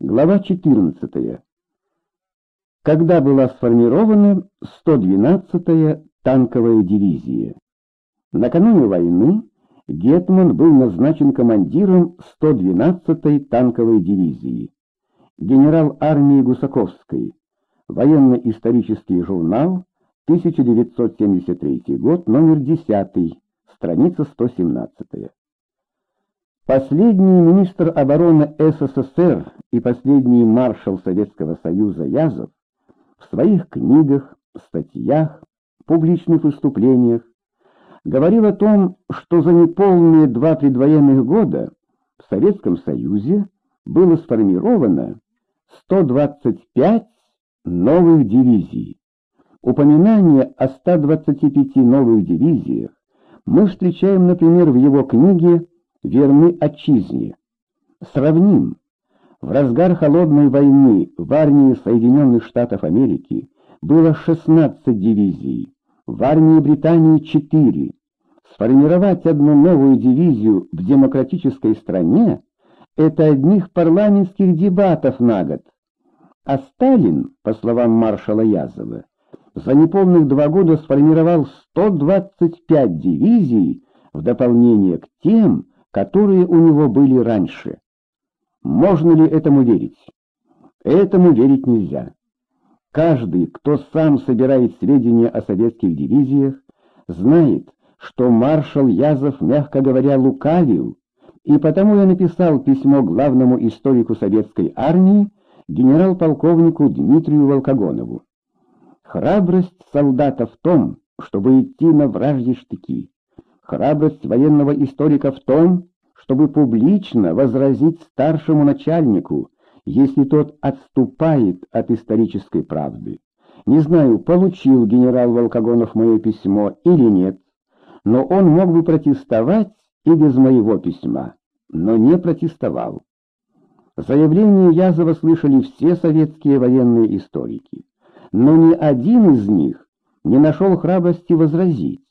Глава 14. Когда была сформирована 112-я танковая дивизия? Накануне войны Гетман был назначен командиром 112-й танковой дивизии. Генерал армии Гусаковской. Военно-исторический журнал, 1973 год, номер 10, страница 117. Последний министр обороны СССР и последний маршал Советского Союза Язов в своих книгах, статьях, публичных выступлениях говорил о том, что за неполные два предвоенных года в Советском Союзе было сформировано 125 новых дивизий. Упоминание о 125 новых дивизиях мы встречаем, например, в его книге верны отчизне. Сравним. В разгар холодной войны в армии Соединенных Штатов Америки было 16 дивизий, в армии Британии 4. Сформировать одну новую дивизию в демократической стране – это одних парламентских дебатов на год. А Сталин, по словам маршала Язова, за неполных два года сформировал 125 дивизий в дополнение к тем, которые у него были раньше. Можно ли этому верить? Этому верить нельзя. Каждый, кто сам собирает сведения о советских дивизиях, знает, что маршал Язов, мягко говоря, лукавил, и потому я написал письмо главному историку советской армии, генерал-полковнику Дмитрию Волкогонову. Храбрость солдата в том, чтобы идти на вражьи штыки. Храбрость военного историка в том, чтобы публично возразить старшему начальнику, если тот отступает от исторической правды. Не знаю, получил генерал Волкогонов мое письмо или нет, но он мог бы протестовать и без моего письма, но не протестовал. Заявление Язова слышали все советские военные историки, но ни один из них не нашел храбрости возразить.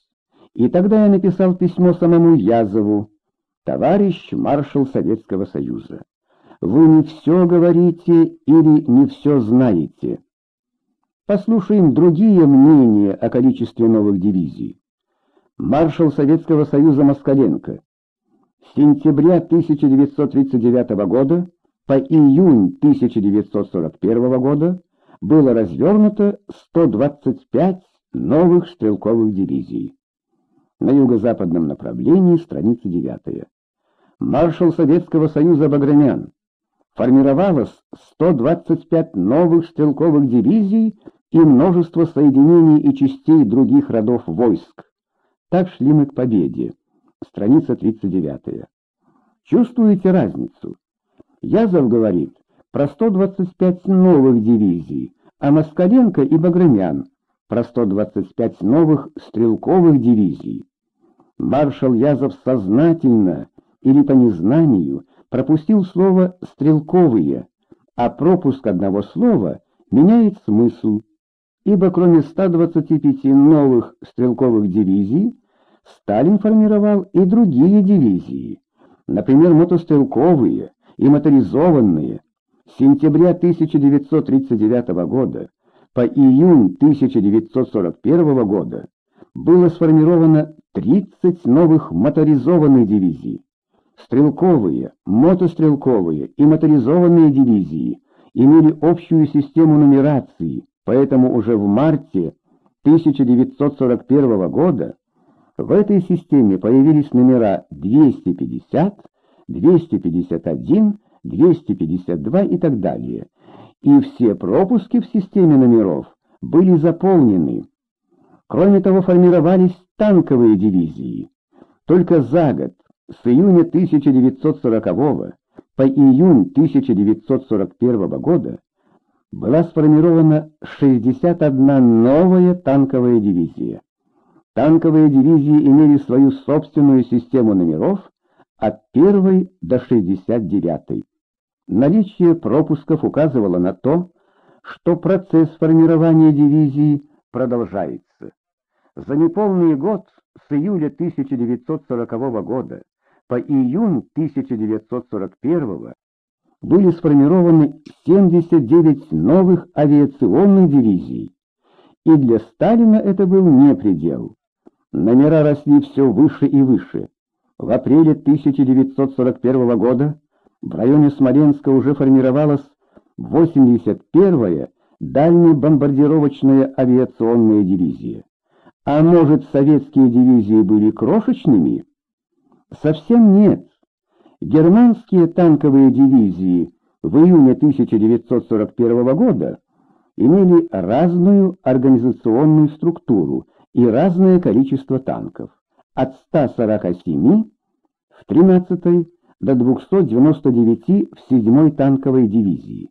И тогда я написал письмо самому Язову, товарищ маршал Советского Союза. Вы не все говорите или не все знаете. Послушаем другие мнения о количестве новых дивизий. Маршал Советского Союза Москаленко. С сентября 1939 года по июнь 1941 года было развернуто 125 новых стрелковых дивизий на юго-западном направлении, страница 9. Маршал Советского Союза Баграмян. Формировалось 125 новых стрелковых дивизий и множество соединений и частей других родов войск. Так шли мы к победе. Страница 39. Чувствуете разницу? Язов говорит про 125 новых дивизий, а Москаленко и Баграмян про 125 новых стрелковых дивизий. Маршал Язов сознательно или по незнанию пропустил слово «стрелковые», а пропуск одного слова меняет смысл, ибо кроме 125 новых стрелковых дивизий, Сталин формировал и другие дивизии, например, мотострелковые и моторизованные. С сентября 1939 года по июнь 1941 года было сформировано 30 новых моторизованных дивизий. Стрелковые, мотострелковые и моторизованные дивизии имели общую систему нумерации, поэтому уже в марте 1941 года в этой системе появились номера 250, 251, 252 и так далее, и все пропуски в системе номеров были заполнены. Кроме того, формировались танковые дивизии. Только за год, с июня 1940 по июнь 1941 года, была сформирована 61 новая танковая дивизия. Танковые дивизии имели свою собственную систему номеров от 1 до 69. Наличие пропусков указывало на то, что процесс формирования дивизии продолжается. За неполный год с июля 1940 года по июнь 1941 были сформированы 79 новых авиационных дивизий. И для Сталина это был не предел. Номера росли все выше и выше. В апреле 1941 года в районе Смоленска уже формировалась 81-я дальнебомбардировочная авиационная дивизия. А может, советские дивизии были крошечными? Совсем нет. Германские танковые дивизии в июне 1941 года имели разную организационную структуру и разное количество танков, от 147 в 13-й до 299 в 7-й танковой дивизии.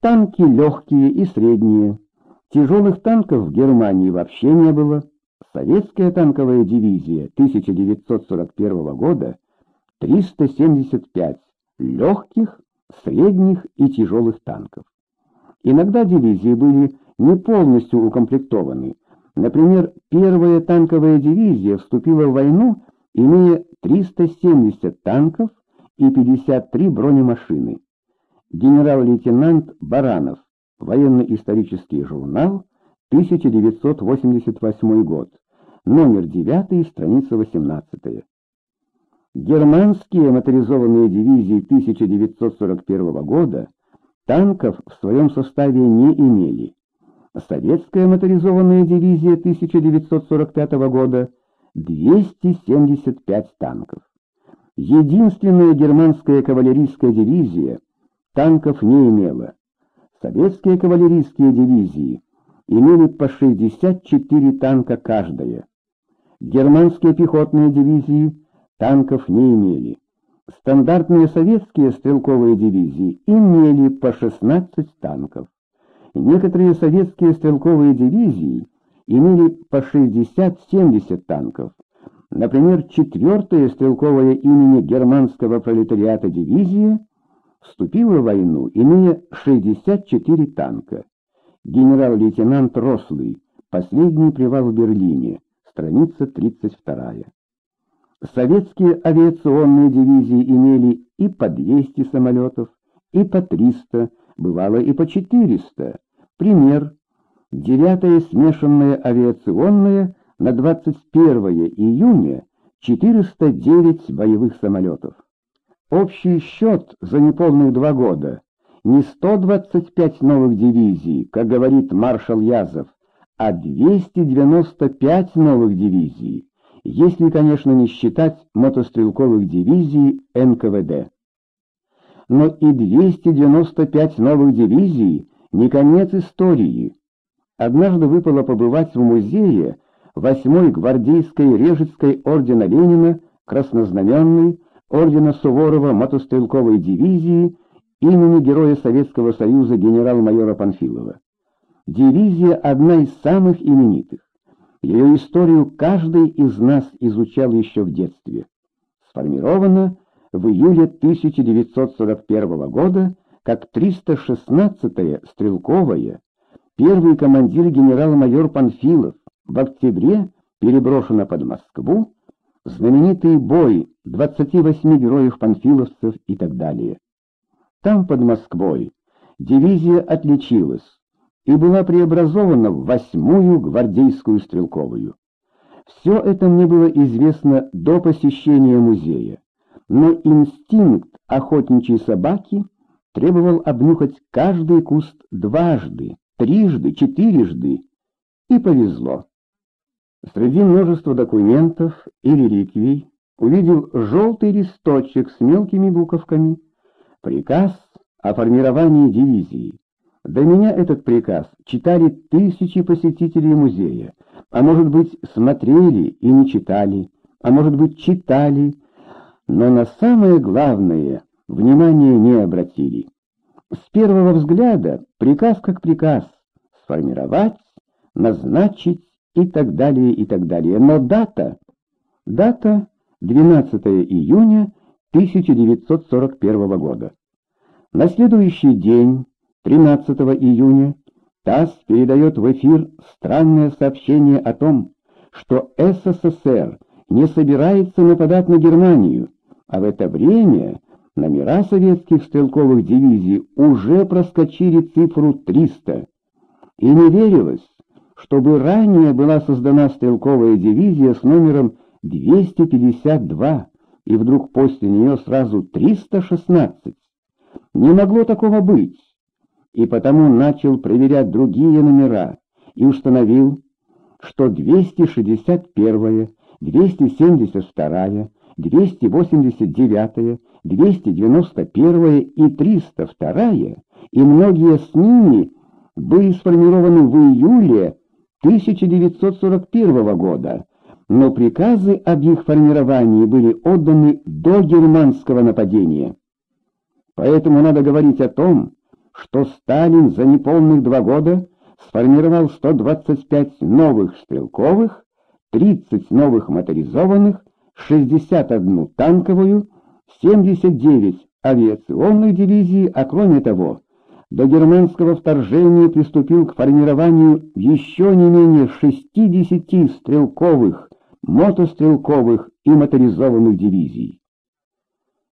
Танки легкие и средние. Тяжелых танков в Германии вообще не было. Советская танковая дивизия 1941 года 375 легких, средних и тяжелых танков. Иногда дивизии были не полностью укомплектованы. Например, первая танковая дивизия вступила в войну, имея 370 танков и 53 бронемашины. Генерал-лейтенант Баранов, военно-исторический журнал, 1988 год, номер 9, страница 18. Германские моторизованные дивизии 1941 года танков в своем составе не имели. Советская моторизованная дивизия 1945 года 275 танков. Единственная германская кавалерийская дивизия танков не имела. Советские кавалерийские дивизии имели по 64 танка каждая. Германские пехотные дивизии танков не имели. Стандартные советские стрелковые дивизии имели по 16 танков. Некоторые советские стрелковые дивизии имели по 60-70 танков. Например, 4-я стрелковая имени германского пролетариата дивизия вступила в войну, имея 64 танка. Генерал-лейтенант Рослый, последний привал в Берлине, страница 32. Советские авиационные дивизии имели и по 200 самолетов, и по 300, бывало и по 400. Пример. 9-я смешанная авиационная на 21 июня 409 боевых самолетов. Общий счет за неполных два года не 125 новых дивизий, как говорит маршал Язов, а 295 новых дивизий, если, конечно, не считать мотострелковых дивизий НКВД. Но и 295 новых дивизий не конец истории. Однажды выпало побывать в музее 8-й гвардейской Режецкой ордена Ленина краснознаменной ордена Суворова мотострелковой дивизии имени Героя Советского Союза генерал-майора Панфилова. Дивизия одна из самых именитых. Ее историю каждый из нас изучал еще в детстве. Сформирована в июле 1941 года как 316-я стрелковая, первый командир генерал-майор Панфилов в октябре переброшена под Москву, знаменитый бой 28 героев-панфиловцев и так далее. Там, под Москвой, дивизия отличилась и была преобразована в восьмую гвардейскую стрелковую. Все это мне было известно до посещения музея, но инстинкт охотничьей собаки требовал обнюхать каждый куст дважды, трижды, четырежды, и повезло. Среди множества документов и реликвий увидел желтый листочек с мелкими буковками. Приказ о формировании дивизии. До меня этот приказ читали тысячи посетителей музея, а может быть смотрели и не читали, а может быть читали, но на самое главное внимания не обратили. С первого взгляда приказ как приказ — сформировать, назначить и так далее, и так далее. Но дата, дата 12 июня 1941 года. На следующий день, 13 июня, ТАСС передает в эфир странное сообщение о том, что СССР не собирается нападать на Германию, а в это время номера советских стрелковых дивизий уже проскочили цифру 300. И не верилось, чтобы ранее была создана стрелковая дивизия с номером 252, и вдруг после нее сразу 316. Не могло такого быть, и потому начал проверять другие номера и установил, что 261, 272, 289, 291 и 302 и многие с ними были сформированы в июле 1941 года, но приказы об их формировании были отданы до германского нападения. Поэтому надо говорить о том, что Сталин за неполных два года сформировал 125 новых стрелковых, 30 новых моторизованных, 61 танковую, 79 авиационных дивизий, а кроме того, до германского вторжения приступил к формированию еще не менее 60 стрелковых, мотострелковых и моторизованных дивизий.